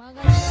ಮಗಳ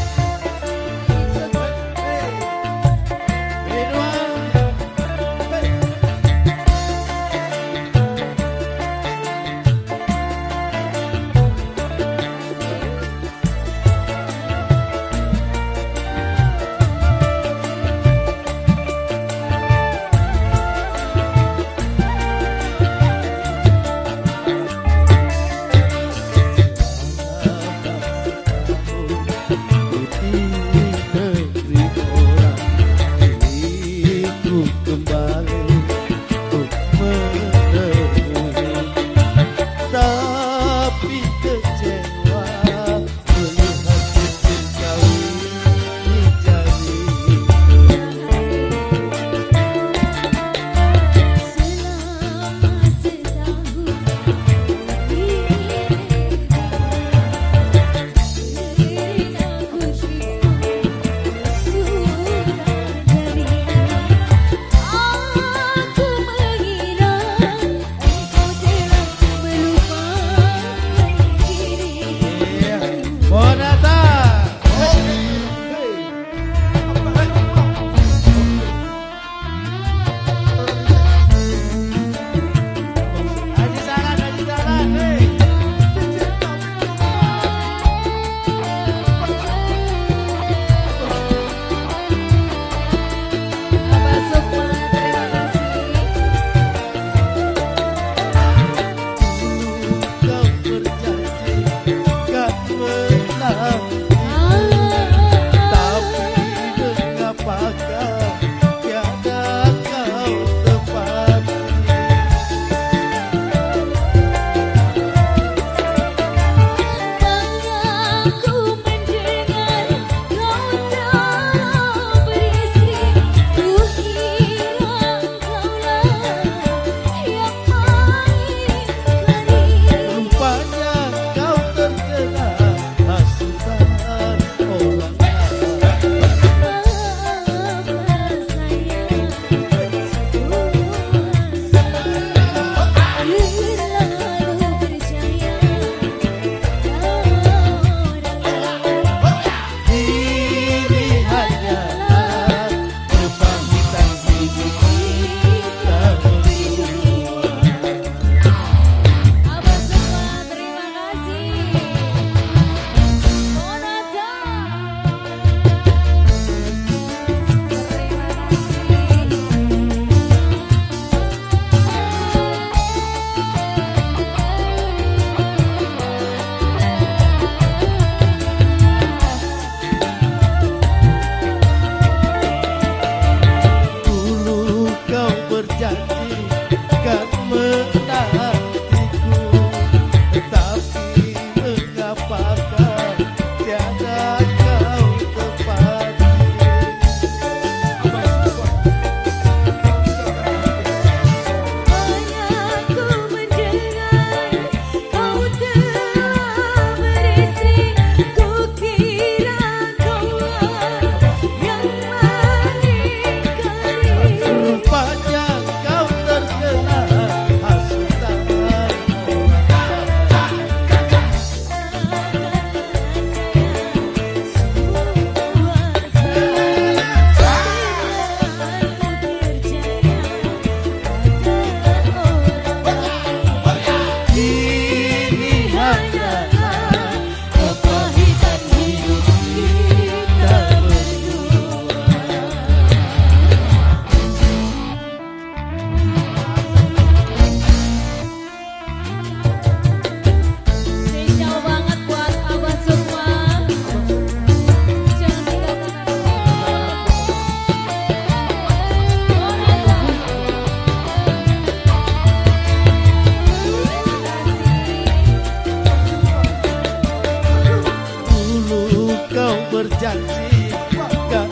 Rupanya